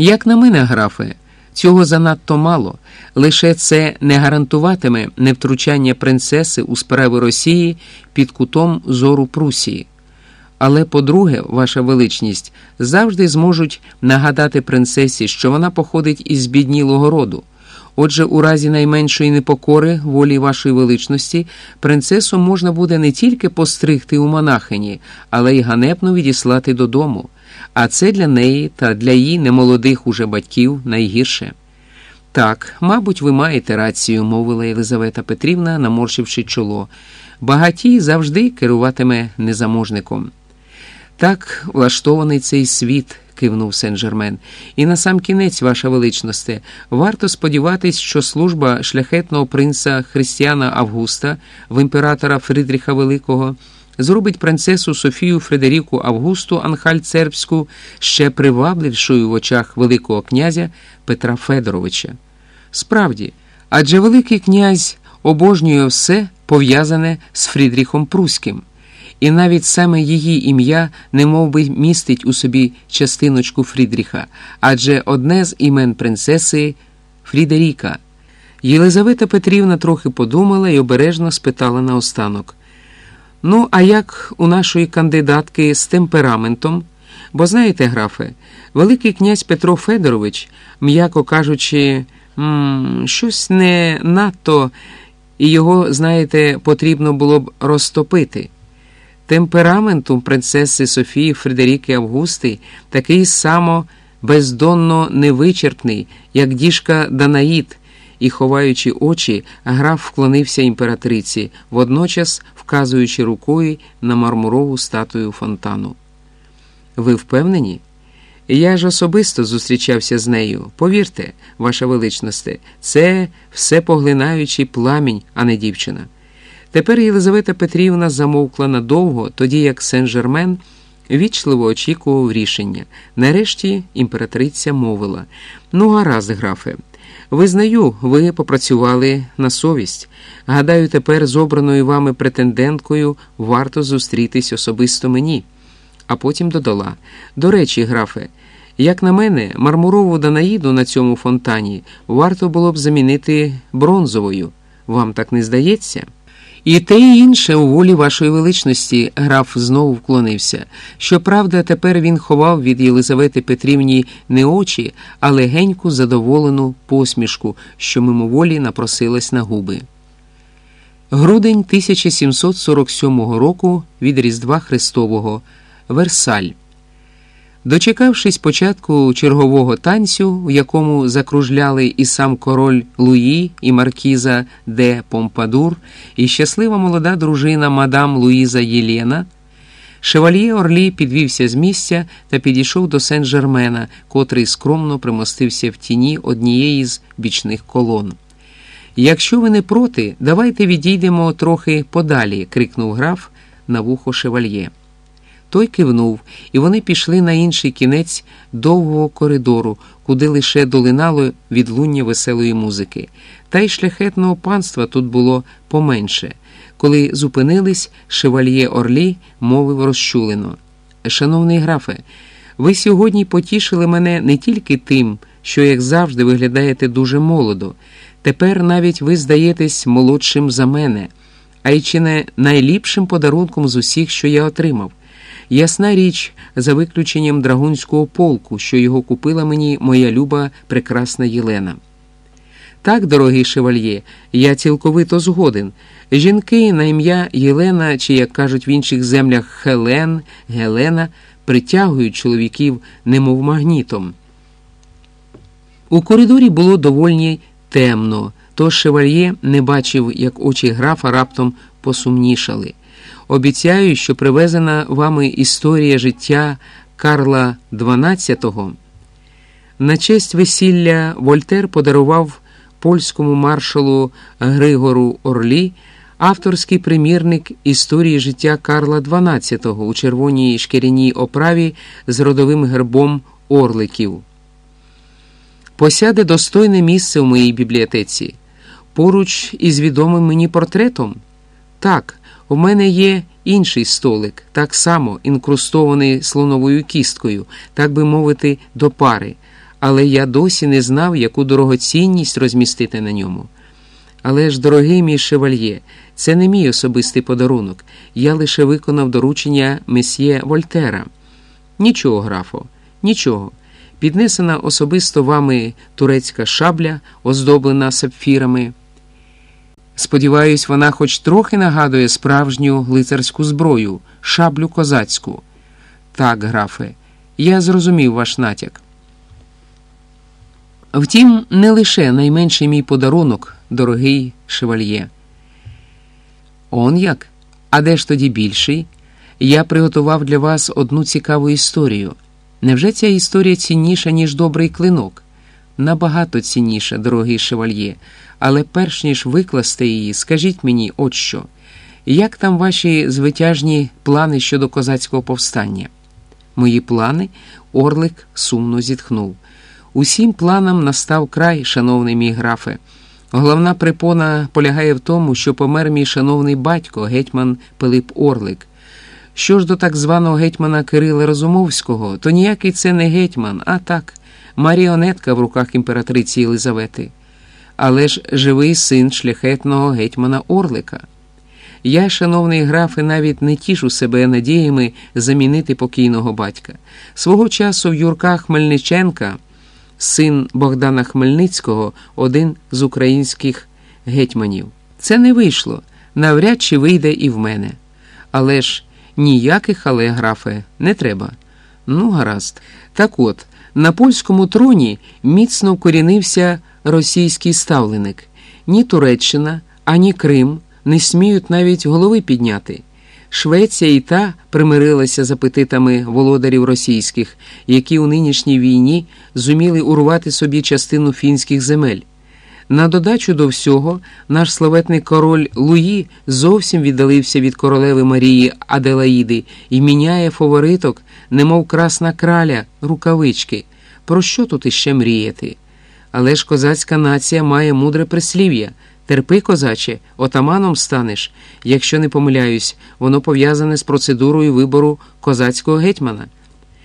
Як на мене, графе, цього занадто мало, лише це не гарантуватиме невтручання принцеси у справи Росії під кутом зору Прусії. Але, по-друге, ваша величність завжди зможуть нагадати принцесі, що вона походить із біднілого роду. Отже, у разі найменшої непокори волі вашої величності, принцесу можна буде не тільки постригти у монахині, але й ганебно відіслати додому. А це для неї та для її немолодих уже батьків найгірше. Так, мабуть, ви маєте рацію, мовила Єлизавета Петрівна, наморщивши чоло. Багатій завжди керуватиме незаможником. Так влаштований цей світ, кивнув Сен-Жермен. І на сам кінець, ваша величносте, варто сподіватись, що служба шляхетного принца Християна Августа в імператора Фридріха Великого зробить принцесу Софію Фредеріку Августу Анхальцербську ще приваблившою в очах Великого князя Петра Федоровича. Справді, адже Великий князь обожнює все пов'язане з Фрідріхом Пруським і навіть саме її ім'я не би містить у собі частиночку Фрідріха, адже одне з імен принцеси Фрідеріка. Єлизавета Петрівна трохи подумала і обережно спитала наостанок. Ну, а як у нашої кандидатки з темпераментом? Бо знаєте, графе, Великий князь Петро Федорович, м'яко кажучи, м щось не надто, і його, знаєте, потрібно було б розтопити. Темпераментум принцеси Софії Фредеріки Августи такий само бездонно невичерпний, як діжка Данаїд, і, ховаючи очі, граф вклонився імператриці, водночас вказуючи рукою на мармурову статую фонтану. Ви впевнені? Я ж особисто зустрічався з нею. Повірте, ваша величносте, це всепоглинаючий пламінь, а не дівчина. Тепер Єлизавета Петрівна замовкла надовго, тоді як Сен-Жермен вічливо очікував рішення. Нарешті імператриця мовила: Ну, гаразд, графе, визнаю, ви попрацювали на совість. Гадаю, тепер з обраною вами претенденткою варто зустрітись особисто мені. А потім додала: До речі, графе, як на мене, мармурову Данаїду на цьому фонтані варто було б замінити бронзовою. Вам так не здається? І те і інше у волі вашої величності граф знову вклонився. Щоправда, тепер він ховав від Єлизавети Петрівні не очі, а легеньку задоволену посмішку, що мимоволі напросилась на губи. Грудень 1747 року від Різдва Христового Версаль. Дочекавшись початку чергового танцю, в якому закружляли і сам король Луї, і маркіза де Помпадур, і щаслива молода дружина мадам Луїза Єлєна, шевальє Орлі підвівся з місця та підійшов до Сен-Жермена, котрий скромно примостився в тіні однієї з бічних колон. Якщо ви не проти, давайте відійдемо трохи подалі, крикнув граф на вухо шевальє. Той кивнув, і вони пішли на інший кінець довгого коридору, куди лише долинало відлуння веселої музики. Та й шляхетного панства тут було поменше. Коли зупинились, шевальє Орлі мовив розчулено. Шановний графе, ви сьогодні потішили мене не тільки тим, що, як завжди, виглядаєте дуже молодо. Тепер навіть ви здаєтесь молодшим за мене, а й чи не найліпшим подарунком з усіх, що я отримав. Ясна річ, за виключенням драгунського полку, що його купила мені моя люба прекрасна Єлена. Так, дорогий шевальє, я цілковито згоден. Жінки на ім'я Єлена, чи, як кажуть в інших землях, Хелен, Гелена, притягують чоловіків, немов магнітом. У коридорі було доволі темно, тож шевальє не бачив, як очі графа раптом посумнішали. Обіцяю, що привезена вами історія життя Карла XII. На честь весілля Вольтер подарував польському маршалу Григору Орлі авторський примірник історії життя Карла XII у червоній шкіряній оправі з родовим гербом Орликів. Посяде достойне місце в моїй бібліотеці. Поруч із відомим мені портретом. Так. У мене є інший столик, так само інкрустований слоновою кісткою, так би мовити, до пари. але я досі не знав, яку дорогоцінність розмістити на ньому. Але ж, дорогий мій шевальє, це не мій особистий подарунок. Я лише виконав доручення месьє Вольтера. Нічого, графо, нічого. Піднесена особисто вами турецька шабля, оздоблена сапфірами. Сподіваюсь, вона хоч трохи нагадує справжню лицарську зброю, шаблю козацьку. Так, графе, я зрозумів ваш натяк. Втім, не лише найменший мій подарунок, дорогий шевальє. Он як? А де ж тоді більший? Я приготував для вас одну цікаву історію. Невже ця історія цінніша, ніж добрий клинок? Набагато цінніша, дорогий шевальє, але перш ніж викласти її, скажіть мені, от що. Як там ваші звитяжні плани щодо козацького повстання? Мої плани? Орлик сумно зітхнув. Усім планам настав край, шановний мій графе. Головна припона полягає в тому, що помер мій шановний батько, гетьман Пилип Орлик. Що ж до так званого гетьмана Кирила Розумовського, то ніякий це не гетьман, а так, маріонетка в руках імператриці Єлизавети. Але ж живий син шляхетного гетьмана Орлика. Я, шановний графе, навіть не тішу себе надіями замінити покійного батька. Свого часу в Юрка Хмельниченка, син Богдана Хмельницького, один з українських гетьманів. Це не вийшло, навряд чи вийде і в мене. Але ж ніяких але, графе, не треба. Ну, гаразд. Так от, на польському троні міцно вкорінився російський ставленик. Ні Туреччина, ані Крим не сміють навіть голови підняти. Швеція і та примирилася з апетитами володарів російських, які у нинішній війні зуміли урвати собі частину фінських земель. На додачу до всього, наш славетний король Луї зовсім віддалився від королеви Марії Аделаїди і міняє фавориток, немов красна краля, рукавички. Про що тут іще мріяти? Але ж козацька нація має мудре прислів'я. Терпи, козаче, отаманом станеш. Якщо не помиляюсь, воно пов'язане з процедурою вибору козацького гетьмана.